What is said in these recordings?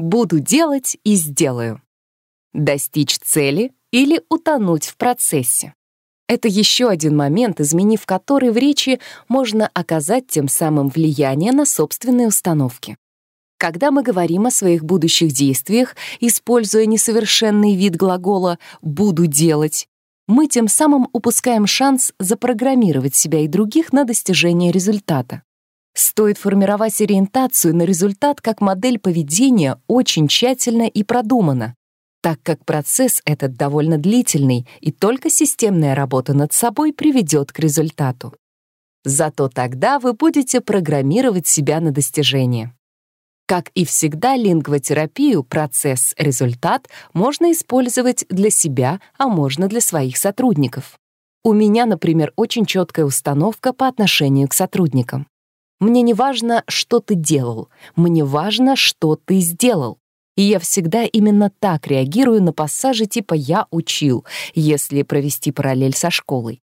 Буду делать и сделаю. Достичь цели или утонуть в процессе. Это еще один момент, изменив который в речи можно оказать тем самым влияние на собственные установки. Когда мы говорим о своих будущих действиях, используя несовершенный вид глагола «буду делать», мы тем самым упускаем шанс запрограммировать себя и других на достижение результата. Стоит формировать ориентацию на результат как модель поведения очень тщательно и продуманно, так как процесс этот довольно длительный, и только системная работа над собой приведет к результату. Зато тогда вы будете программировать себя на достижение. Как и всегда, лингвотерапию, процесс, результат можно использовать для себя, а можно для своих сотрудников. У меня, например, очень четкая установка по отношению к сотрудникам. Мне не важно, что ты делал, мне важно, что ты сделал. И я всегда именно так реагирую на пассажи типа «я учил», если провести параллель со школой.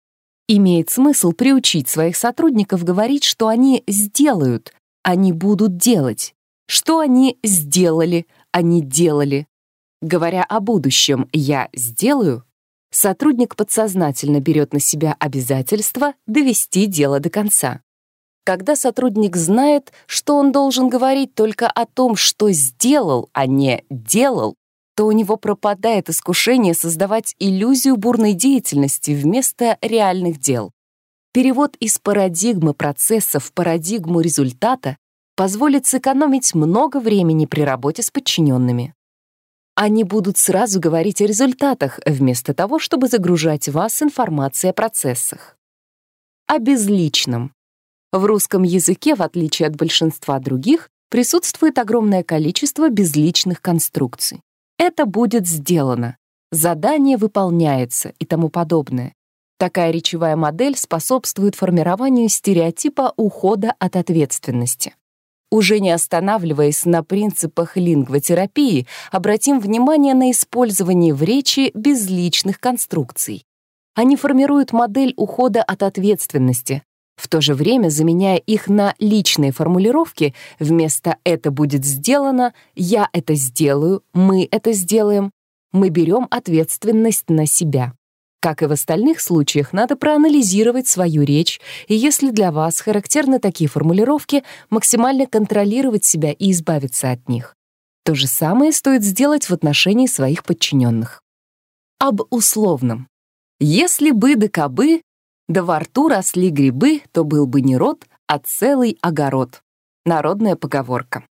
Имеет смысл приучить своих сотрудников говорить, что они сделают, они будут делать. Что они сделали, они делали. Говоря о будущем «я сделаю», сотрудник подсознательно берет на себя обязательство довести дело до конца. Когда сотрудник знает, что он должен говорить только о том, что сделал, а не делал, то у него пропадает искушение создавать иллюзию бурной деятельности вместо реальных дел. Перевод из парадигмы процесса в парадигму результата позволит сэкономить много времени при работе с подчиненными. Они будут сразу говорить о результатах, вместо того, чтобы загружать вас информацией о процессах. О безличном. В русском языке, в отличие от большинства других, присутствует огромное количество безличных конструкций. Это будет сделано, задание выполняется и тому подобное. Такая речевая модель способствует формированию стереотипа ухода от ответственности. Уже не останавливаясь на принципах лингвотерапии, обратим внимание на использование в речи безличных конструкций. Они формируют модель ухода от ответственности, в то же время заменяя их на личные формулировки вместо «это будет сделано», «я это сделаю», «мы это сделаем», мы берем ответственность на себя. Как и в остальных случаях, надо проанализировать свою речь, и если для вас характерны такие формулировки, максимально контролировать себя и избавиться от них. То же самое стоит сделать в отношении своих подчиненных. Об условном. Если бы да кабы, да во рту росли грибы, то был бы не род, а целый огород. Народная поговорка.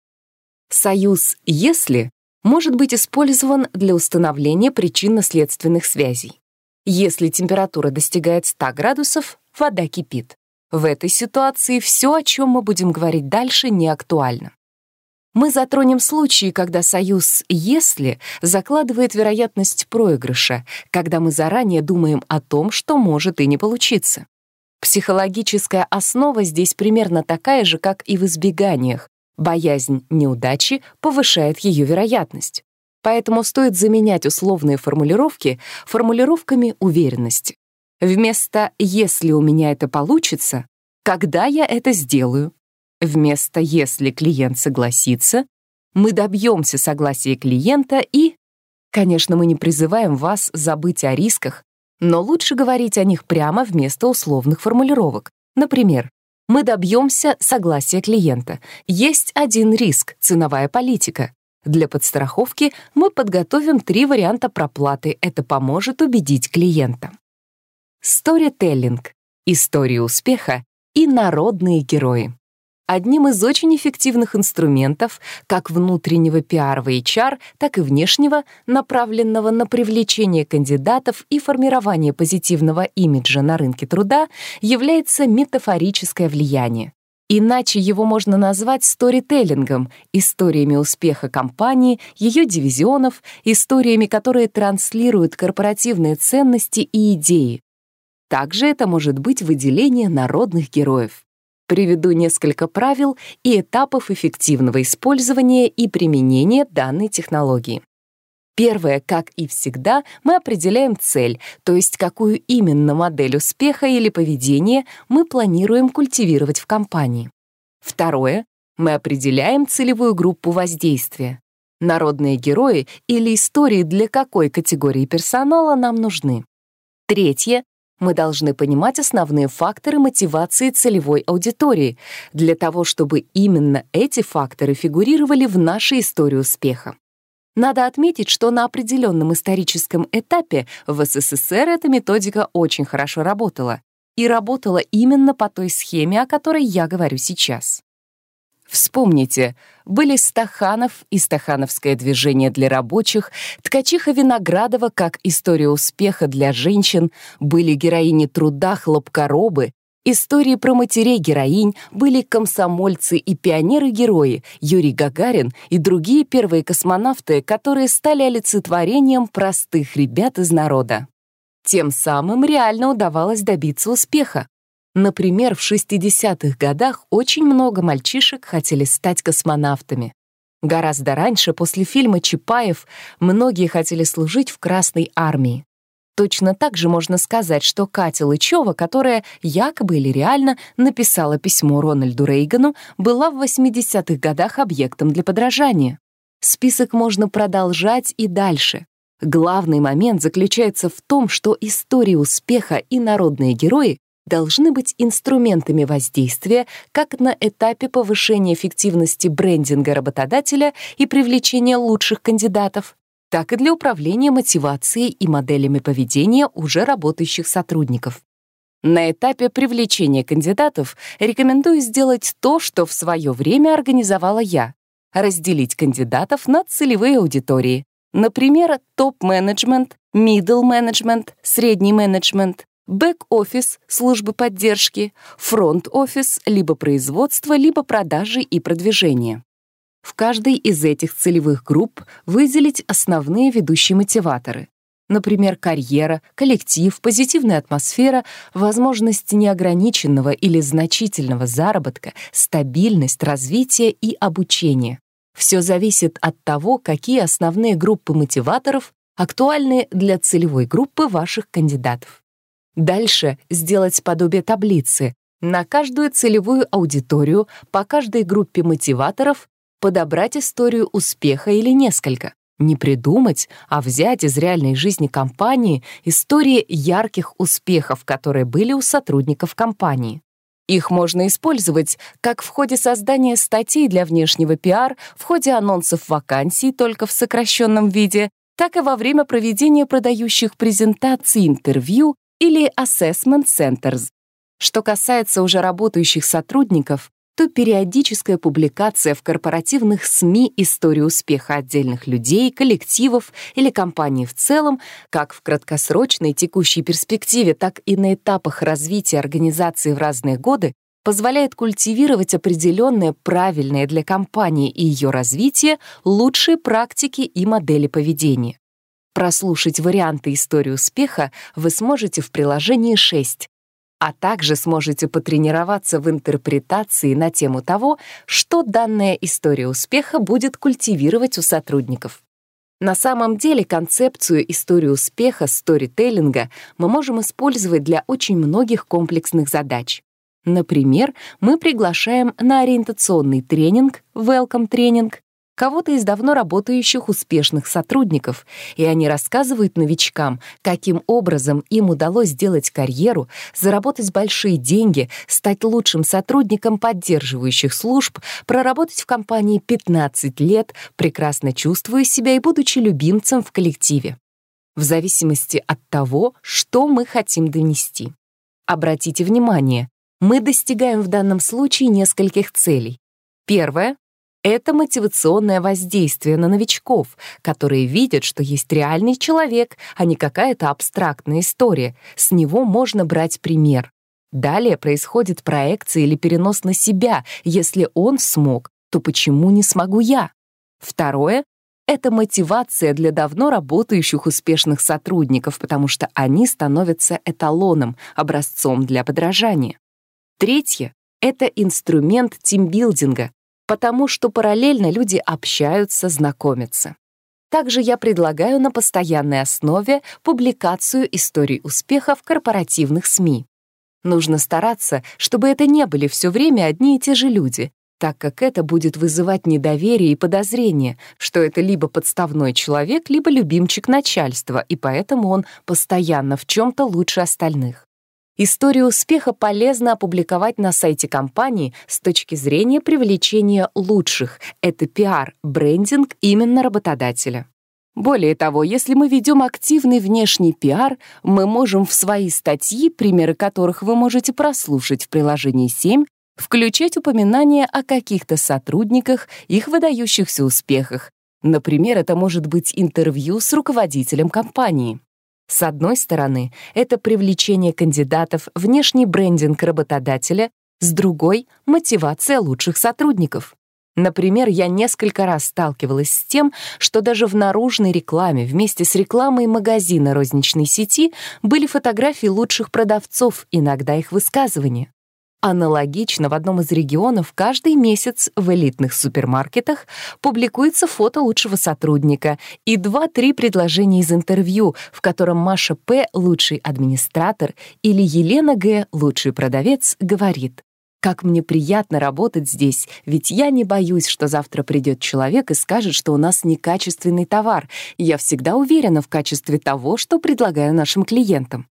Союз «если» может быть использован для установления причинно-следственных связей. Если температура достигает 100 градусов, вода кипит. В этой ситуации все, о чем мы будем говорить дальше, не актуально. Мы затронем случаи, когда союз «если» закладывает вероятность проигрыша, когда мы заранее думаем о том, что может и не получиться. Психологическая основа здесь примерно такая же, как и в избеганиях. Боязнь неудачи повышает ее вероятность. Поэтому стоит заменять условные формулировки формулировками уверенности. Вместо «если у меня это получится», «когда я это сделаю», вместо «если клиент согласится», мы добьемся согласия клиента и... Конечно, мы не призываем вас забыть о рисках, но лучше говорить о них прямо вместо условных формулировок. Например, мы добьемся согласия клиента. Есть один риск — ценовая политика. Для подстраховки мы подготовим три варианта проплаты. Это поможет убедить клиента. Сторителлинг — истории успеха и народные герои. Одним из очень эффективных инструментов как внутреннего пиара в HR, так и внешнего, направленного на привлечение кандидатов и формирование позитивного имиджа на рынке труда, является метафорическое влияние. Иначе его можно назвать сторителлингом, историями успеха компании, ее дивизионов, историями, которые транслируют корпоративные ценности и идеи. Также это может быть выделение народных героев. Приведу несколько правил и этапов эффективного использования и применения данной технологии. Первое, как и всегда, мы определяем цель, то есть какую именно модель успеха или поведения мы планируем культивировать в компании. Второе, мы определяем целевую группу воздействия. Народные герои или истории для какой категории персонала нам нужны. Третье. Мы должны понимать основные факторы мотивации целевой аудитории для того, чтобы именно эти факторы фигурировали в нашей истории успеха. Надо отметить, что на определенном историческом этапе в СССР эта методика очень хорошо работала. И работала именно по той схеме, о которой я говорю сейчас. Вспомните, были Стаханов и Стахановское движение для рабочих, Ткачиха Виноградова как история успеха для женщин, были героини труда хлопкоробы, Истории про матерей-героинь были комсомольцы и пионеры-герои Юрий Гагарин и другие первые космонавты, которые стали олицетворением простых ребят из народа. Тем самым реально удавалось добиться успеха. Например, в 60-х годах очень много мальчишек хотели стать космонавтами. Гораздо раньше, после фильма «Чапаев», многие хотели служить в Красной армии. Точно так же можно сказать, что Катя Лычева, которая якобы или реально написала письмо Рональду Рейгану, была в 80-х годах объектом для подражания. Список можно продолжать и дальше. Главный момент заключается в том, что истории успеха и народные герои должны быть инструментами воздействия как на этапе повышения эффективности брендинга работодателя и привлечения лучших кандидатов, так и для управления мотивацией и моделями поведения уже работающих сотрудников. На этапе привлечения кандидатов рекомендую сделать то, что в свое время организовала я — разделить кандидатов на целевые аудитории. Например, топ-менеджмент, middle-менеджмент, средний менеджмент, бэк-офис, службы поддержки, фронт-офис, либо производство, либо продажи и продвижение. В каждой из этих целевых групп выделить основные ведущие мотиваторы. Например, карьера, коллектив, позитивная атмосфера, возможность неограниченного или значительного заработка, стабильность, развитие и обучение. Все зависит от того, какие основные группы мотиваторов актуальны для целевой группы ваших кандидатов. Дальше сделать подобие таблицы. На каждую целевую аудиторию по каждой группе мотиваторов подобрать историю успеха или несколько. Не придумать, а взять из реальной жизни компании истории ярких успехов, которые были у сотрудников компании. Их можно использовать как в ходе создания статей для внешнего пиар, в ходе анонсов вакансий только в сокращенном виде, так и во время проведения продающих презентаций, интервью или assessment centers. Что касается уже работающих сотрудников, то периодическая публикация в корпоративных СМИ истории успеха отдельных людей, коллективов или компаний в целом, как в краткосрочной текущей перспективе, так и на этапах развития организации в разные годы, позволяет культивировать определенные правильные для компании и ее развития лучшие практики и модели поведения. Прослушать варианты истории успеха вы сможете в приложении 6, а также сможете потренироваться в интерпретации на тему того, что данная история успеха будет культивировать у сотрудников. На самом деле концепцию истории успеха, сторителлинга мы можем использовать для очень многих комплексных задач. Например, мы приглашаем на ориентационный тренинг, welcome тренинг, кого-то из давно работающих успешных сотрудников, и они рассказывают новичкам, каким образом им удалось сделать карьеру, заработать большие деньги, стать лучшим сотрудником поддерживающих служб, проработать в компании 15 лет, прекрасно чувствуя себя и будучи любимцем в коллективе. В зависимости от того, что мы хотим донести. Обратите внимание, мы достигаем в данном случае нескольких целей. Первое это мотивационное воздействие на новичков, которые видят, что есть реальный человек, а не какая-то абстрактная история. С него можно брать пример. Далее происходит проекция или перенос на себя. Если он смог, то почему не смогу я? Второе — это мотивация для давно работающих успешных сотрудников, потому что они становятся эталоном, образцом для подражания. Третье — это инструмент тимбилдинга, потому что параллельно люди общаются, знакомятся. Также я предлагаю на постоянной основе публикацию историй успеха в корпоративных СМИ. Нужно стараться, чтобы это не были все время одни и те же люди. так как это будет вызывать недоверие и подозрение, что это либо подставной человек, либо любимчик начальства, и поэтому он постоянно в чем-то лучше остальных. Историю успеха полезно опубликовать на сайте компании с точки зрения привлечения лучших. Это пиар, брендинг именно работодателя. Более того, если мы ведем активный внешний пиар, мы можем в свои статьи, примеры которых вы можете прослушать в приложении 7, включать упоминания о каких-то сотрудниках, их выдающихся успехах. Например, это может быть интервью с руководителем компании. С одной стороны, это привлечение кандидатов, внешний брендинг работодателя, с другой — мотивация лучших сотрудников. Например, я несколько раз сталкивалась с тем, что даже в наружной рекламе вместе с рекламой магазина розничной сети были фотографии лучших продавцов, иногда их высказывания. Аналогично в одном из регионов каждый месяц в элитных супермаркетах публикуется фото лучшего сотрудника и 2-3 предложения из интервью, в котором Маша П. лучший администратор или Елена Г. лучший продавец говорит «Как мне приятно работать здесь, ведь я не боюсь, что завтра придет человек и скажет, что у нас некачественный товар. Я всегда уверена в качестве того, что предлагаю нашим клиентам».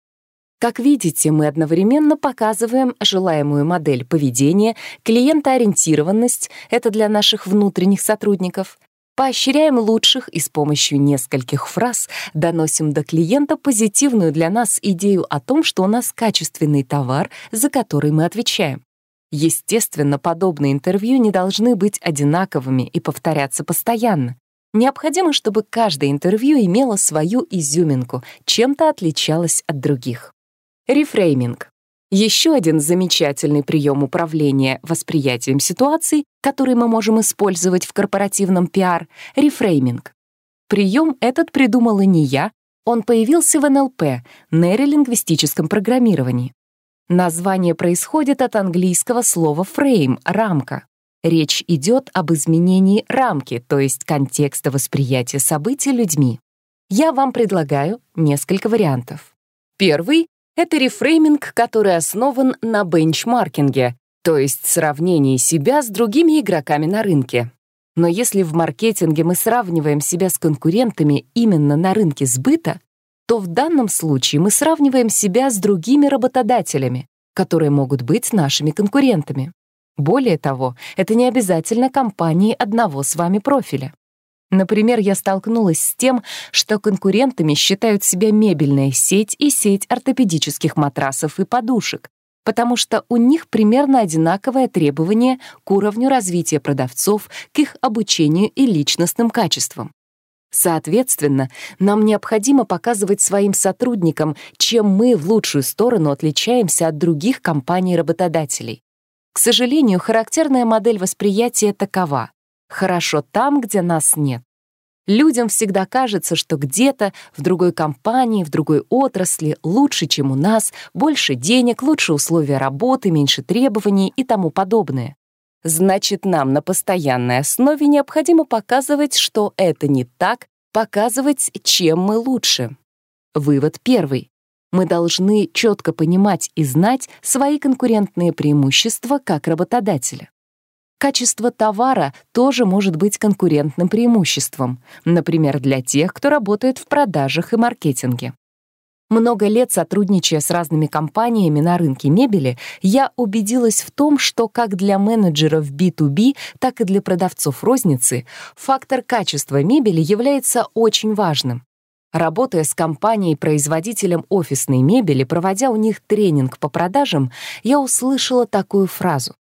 Как видите, мы одновременно показываем желаемую модель поведения, клиентоориентированность — это для наших внутренних сотрудников, поощряем лучших и с помощью нескольких фраз доносим до клиента позитивную для нас идею о том, что у нас качественный товар, за который мы отвечаем. Естественно, подобные интервью не должны быть одинаковыми и повторяться постоянно. Необходимо, чтобы каждое интервью имело свою изюминку, чем-то отличалось от других. Рефрейминг. Еще один замечательный прием управления восприятием ситуаций, который мы можем использовать в корпоративном пиар — рефрейминг. Прием этот придумала не я, он появился в НЛП, нейролингвистическом программировании. Название происходит от английского слова «frame» — «рамка». Речь идет об изменении рамки, то есть контекста восприятия событий людьми. Я вам предлагаю несколько вариантов. Первый это рефрейминг, который основан на бенчмаркинге, то есть сравнении себя с другими игроками на рынке. Но если в маркетинге мы сравниваем себя с конкурентами именно на рынке сбыта, то в данном случае мы сравниваем себя с другими работодателями, которые могут быть нашими конкурентами. Более того, это не обязательно компании одного с вами профиля. Например, я столкнулась с тем, что конкурентами считают себя мебельная сеть и сеть ортопедических матрасов и подушек, потому что у них примерно одинаковое требование к уровню развития продавцов, к их обучению и личностным качествам. Соответственно, нам необходимо показывать своим сотрудникам, чем мы в лучшую сторону отличаемся от других компаний-работодателей. К сожалению, характерная модель восприятия такова. Хорошо там, где нас нет. Людям всегда кажется, что где-то, в другой компании, в другой отрасли лучше, чем у нас, больше денег, лучше условия работы, меньше требований и тому подобное. Значит, нам на постоянной основе необходимо показывать, что это не так, показывать, чем мы лучше. Вывод первый. Мы должны четко понимать и знать свои конкурентные преимущества как работодателя. Качество товара тоже может быть конкурентным преимуществом, например, для тех, кто работает в продажах и маркетинге. Много лет сотрудничая с разными компаниями на рынке мебели, я убедилась в том, что как для менеджеров B2B, так и для продавцов розницы фактор качества мебели является очень важным. Работая с компанией-производителем офисной мебели, проводя у них тренинг по продажам, я услышала такую фразу.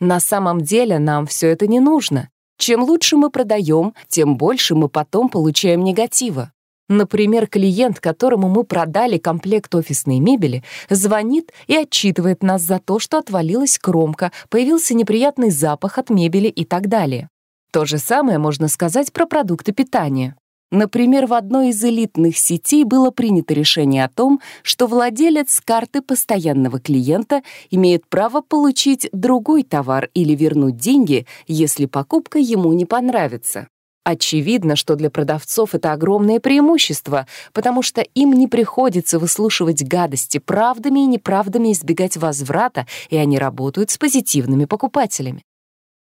На самом деле нам все это не нужно. Чем лучше мы продаем, тем больше мы потом получаем негатива. Например, клиент, которому мы продали комплект офисной мебели, звонит и отчитывает нас за то, что отвалилась кромка, появился неприятный запах от мебели и так далее. То же самое можно сказать про продукты питания. Например, в одной из элитных сетей было принято решение о том, что владелец карты постоянного клиента имеет право получить другой товар или вернуть деньги, если покупка ему не понравится. Очевидно, что для продавцов это огромное преимущество, потому что им не приходится выслушивать гадости правдами и неправдами избегать возврата, и они работают с позитивными покупателями.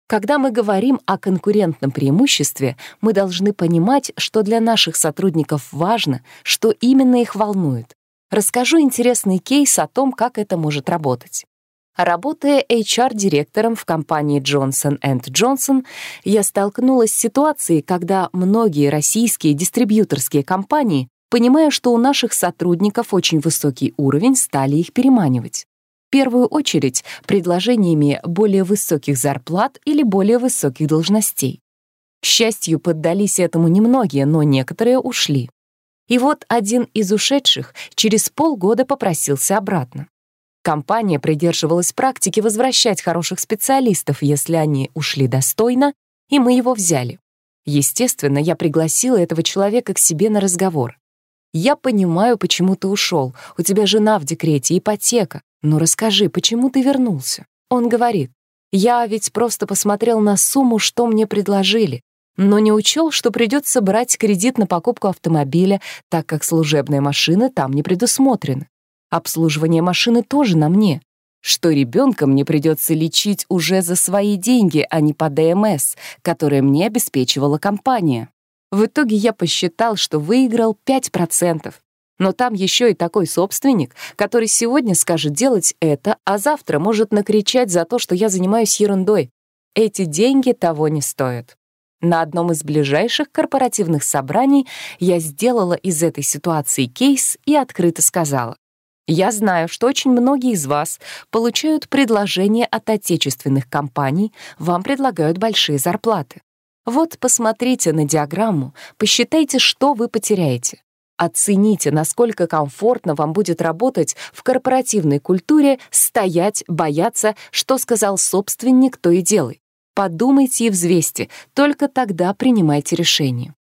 Когда мы говорим о конкурентном преимуществе, мы должны понимать, что для наших сотрудников важно, что именно их волнует. Расскажу интересный кейс о том, как это может работать. Работая HR-директором в компании Johnson Johnson, я столкнулась с ситуацией, когда многие российские дистрибьюторские компании, понимая, что у наших сотрудников очень высокий уровень, стали их переманивать. Первую очередь предложениями более высоких зарплат или более высоких должностей. К счастью, поддались этому немногие, но некоторые ушли. И вот один из ушедших через полгода попросился обратно. Компания придерживалась практики возвращать хороших специалистов, если они ушли достойно, и мы его взяли. Естественно, я пригласила этого человека к себе на разговор. «Я понимаю, почему ты ушел. У тебя жена в декрете, ипотека. Но расскажи, почему ты вернулся?» Он говорит, «Я ведь просто посмотрел на сумму, что мне предложили, но не учел, что придется брать кредит на покупку автомобиля, так как служебная машина там не предусмотрена. Обслуживание машины тоже на мне. Что ребенка мне придется лечить уже за свои деньги, а не по ДМС, которые мне обеспечивала компания. В итоге я посчитал, что выиграл 5%. Но там еще и такой собственник, который сегодня скажет делать это, а завтра может накричать за то, что я занимаюсь ерундой. Эти деньги того не стоят. На одном из ближайших корпоративных собраний я сделала из этой ситуации кейс и открыто сказала. Я знаю, что очень многие из вас получают предложения от отечественных компаний, вам предлагают большие зарплаты. Вот посмотрите на диаграмму, посчитайте, что вы потеряете. Оцените, насколько комфортно вам будет работать в корпоративной культуре, стоять, бояться, что сказал собственник, то и делай. Подумайте и взвесьте, только тогда принимайте решение.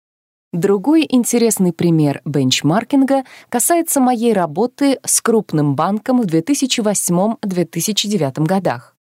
Другой интересный пример бенчмаркинга касается моей работы с крупным банком в 2008-2009 годах.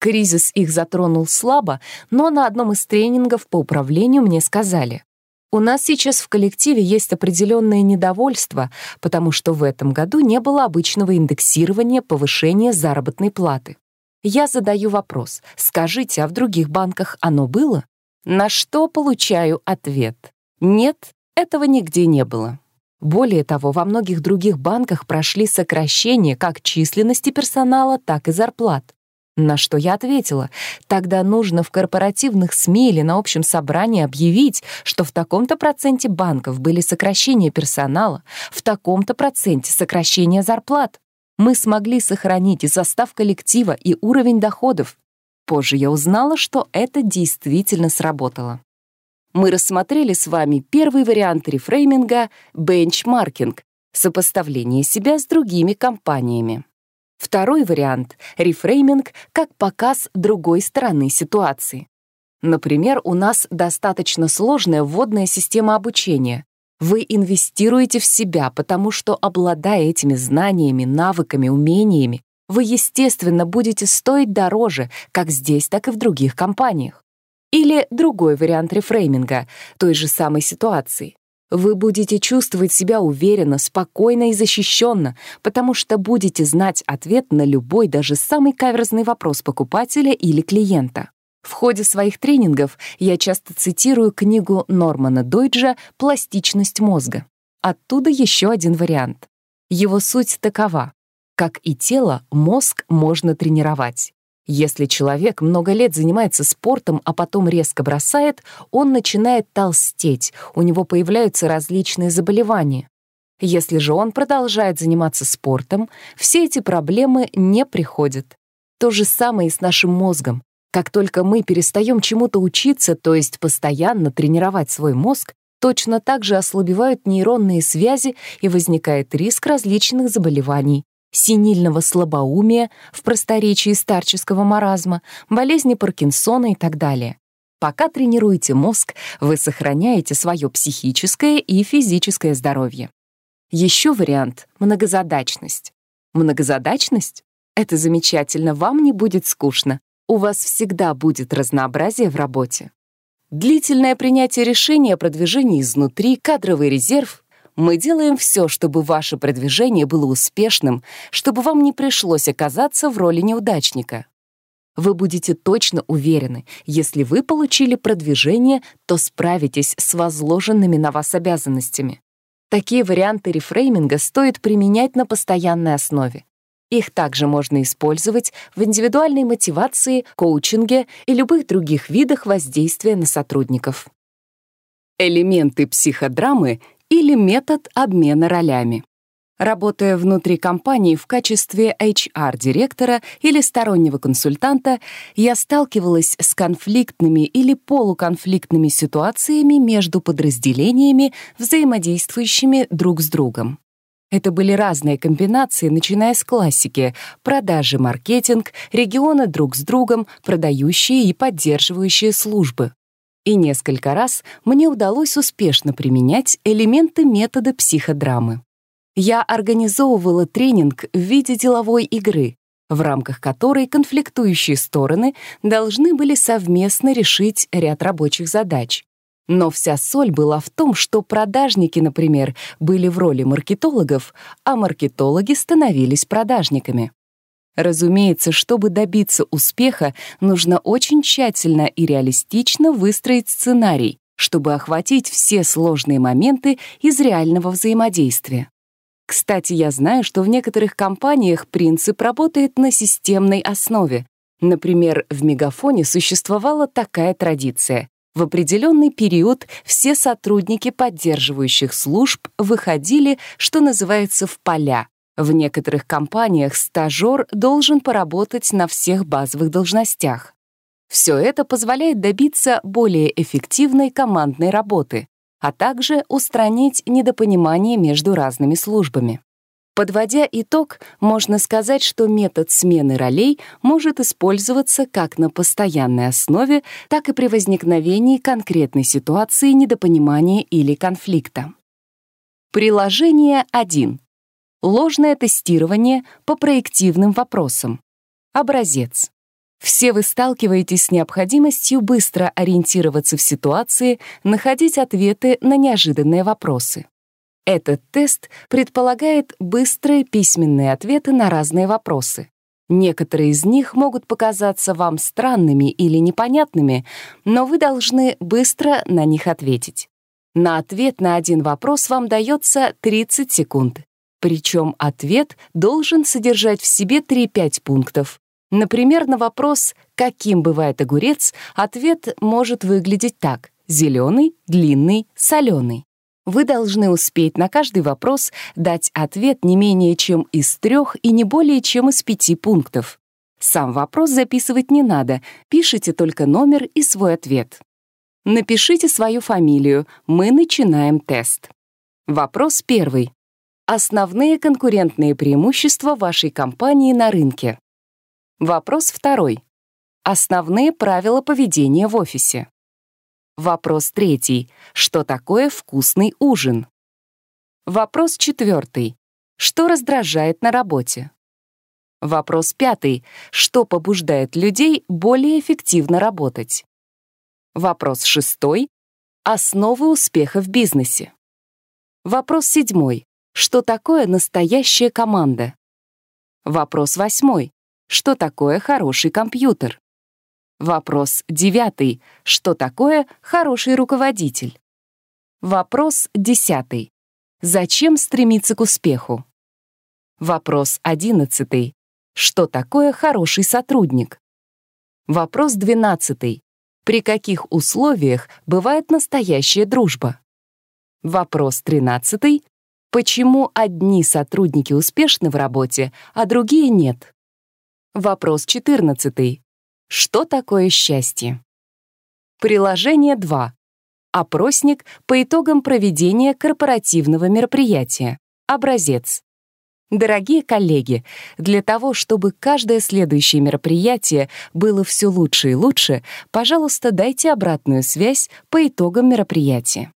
Кризис их затронул слабо, но на одном из тренингов по управлению мне сказали, «У нас сейчас в коллективе есть определенное недовольство, потому что в этом году не было обычного индексирования повышения заработной платы. Я задаю вопрос, скажите, а в других банках оно было? На что получаю ответ. Нет, этого нигде не было. Более того, во многих других банках прошли сокращения как численности персонала, так и зарплат. На что я ответила, тогда нужно в корпоративных СМИ или на общем собрании объявить, что в таком-то проценте банков были сокращения персонала, в таком-то проценте сокращения зарплат. Мы смогли сохранить и состав коллектива, и уровень доходов. Позже я узнала, что это действительно сработало мы рассмотрели с вами первый вариант рефрейминга — бенчмаркинг, сопоставление себя с другими компаниями. Второй вариант — рефрейминг как показ другой стороны ситуации. Например, у нас достаточно сложная вводная система обучения. Вы инвестируете в себя, потому что, обладая этими знаниями, навыками, умениями, вы, естественно, будете стоить дороже как здесь, так и в других компаниях. Или другой вариант рефрейминга той же самой ситуации. Вы будете чувствовать себя уверенно, спокойно и защищенно, потому что будете знать ответ на любой, даже самый каверзный вопрос покупателя или клиента. В ходе своих тренингов я часто цитирую книгу Нормана Дойджа «Пластичность мозга». Оттуда еще один вариант. Его суть такова. Как и тело, мозг можно тренировать. Если человек много лет занимается спортом, а потом резко бросает, он начинает толстеть, у него появляются различные заболевания. Если же он продолжает заниматься спортом, все эти проблемы не приходят. То же самое и с нашим мозгом. Как только мы перестаем чему-то учиться, то есть постоянно тренировать свой мозг, точно так же ослабевают нейронные связи и возникает риск различных заболеваний, синильного слабоумия, в просторечии старческого маразма, болезни Паркинсона и так далее. Пока тренируете мозг, вы сохраняете свое психическое и физическое здоровье. Еще вариант — многозадачность. Многозадачность — это замечательно, вам не будет скучно. У вас всегда будет разнообразие в работе. Длительное принятие решения о продвижении изнутри, кадровый резерв мы делаем все, чтобы ваше продвижение было успешным, чтобы вам не пришлось оказаться в роли неудачника. Вы будете точно уверены, если вы получили продвижение, то справитесь с возложенными на вас обязанностями. Такие варианты рефрейминга стоит применять на постоянной основе. Их также можно использовать в индивидуальной мотивации, коучинге и любых других видах воздействия на сотрудников. Элементы психодрамы или метод обмена ролями. Работая внутри компании в качестве HR-директора или стороннего консультанта, я сталкивалась с конфликтными или полуконфликтными ситуациями между подразделениями, взаимодействующими друг с другом. Это были разные комбинации, начиная с классики — продажи, маркетинг, регионы друг с другом, продающие и поддерживающие службы. И несколько раз мне удалось успешно применять элементы метода психодрамы я организовывала тренинг в виде деловой игры, в рамках которой конфликтующие стороны должны были совместно решить ряд рабочих задач. Но вся соль была в том, что продажники, например, были в роли маркетологов, а маркетологи становились продажниками. Разумеется, чтобы добиться успеха, нужно очень тщательно и реалистично выстроить сценарий, чтобы охватить все сложные моменты из реального взаимодействия. Кстати, я знаю, что в некоторых компаниях принцип работает на системной основе. Например, в Мегафоне существовала такая традиция. В определенный период все сотрудники поддерживающих служб выходили, что называется, в поля. В некоторых компаниях стажер должен поработать на всех базовых должностях. Все это позволяет добиться более эффективной командной работы а также устранить недопонимание между разными службами. Подводя итог, можно сказать, что метод смены ролей может использоваться как на постоянной основе, так и при возникновении конкретной ситуации недопонимания или конфликта. Приложение 1. Ложное тестирование по проективным вопросам. Образец. Все вы сталкиваетесь с необходимостью быстро ориентироваться в ситуации, находить ответы на неожиданные вопросы. Этот тест предполагает быстрые письменные ответы на разные вопросы. Некоторые из них могут показаться вам странными или непонятными, но вы должны быстро на них ответить. На ответ на один вопрос вам дается 30 секунд. Причем ответ должен содержать в себе 3-5 пунктов, Например, на вопрос «каким бывает огурец?» ответ может выглядеть так — зеленый, длинный, соленый. Вы должны успеть на каждый вопрос дать ответ не менее чем из трех и не более чем из пяти пунктов. Сам вопрос записывать не надо, пишите только номер и свой ответ. Напишите свою фамилию, мы начинаем тест. Вопрос первый. Основные конкурентные преимущества вашей компании на рынке. Вопрос второй. Основные правила поведения в офисе. Вопрос третий. Что такое вкусный ужин? Вопрос четвертый. Что раздражает на работе? Вопрос пятый. Что побуждает людей более эффективно работать? Вопрос шестой. Основы успеха в бизнесе. Вопрос седьмой. Что такое настоящая команда? Вопрос восьмой. Что такое хороший компьютер? Вопрос девятый. Что такое хороший руководитель? Вопрос десятый. Зачем стремиться к успеху? Вопрос одиннадцатый. Что такое хороший сотрудник? Вопрос двенадцатый. При каких условиях бывает настоящая дружба? Вопрос тринадцатый. Почему одни сотрудники успешны в работе, а другие нет? Вопрос 14. Что такое счастье? Приложение 2. Опросник по итогам проведения корпоративного мероприятия. Образец. Дорогие коллеги, для того, чтобы каждое следующее мероприятие было все лучше и лучше, пожалуйста, дайте обратную связь по итогам мероприятия.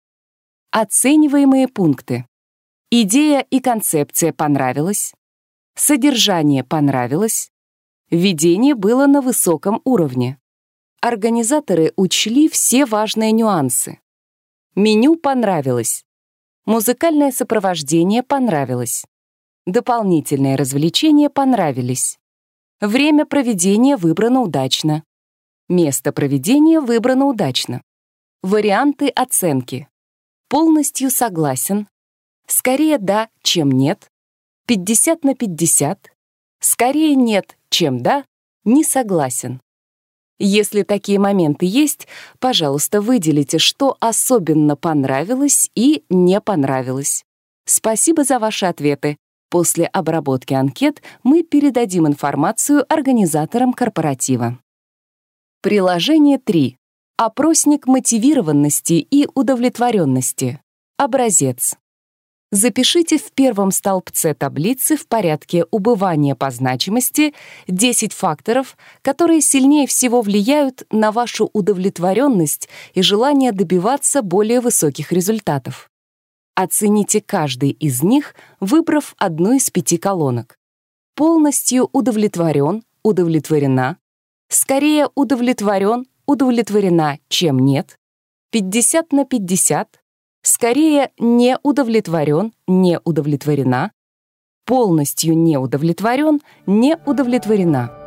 Оцениваемые пункты. Идея и концепция понравилась. Содержание понравилось. Ведение было на высоком уровне. Организаторы учли все важные нюансы. Меню понравилось. Музыкальное сопровождение понравилось. Дополнительные развлечения понравились. Время проведения выбрано удачно. Место проведения выбрано удачно. Варианты оценки. Полностью согласен. Скорее да, чем нет. 50 на 50. Скорее нет, чем да, не согласен. Если такие моменты есть, пожалуйста, выделите, что особенно понравилось и не понравилось. Спасибо за ваши ответы. После обработки анкет мы передадим информацию организаторам корпоратива. Приложение 3. Опросник мотивированности и удовлетворенности. Образец. Запишите в первом столбце таблицы в порядке убывания по значимости 10 факторов, которые сильнее всего влияют на вашу удовлетворенность и желание добиваться более высоких результатов. Оцените каждый из них, выбрав одну из пяти колонок. Полностью удовлетворен, удовлетворена, скорее удовлетворен, удовлетворена, чем нет, 50 на 50, скорее не удовлетворен, не удовлетворена, полностью не удовлетворен, не удовлетворена.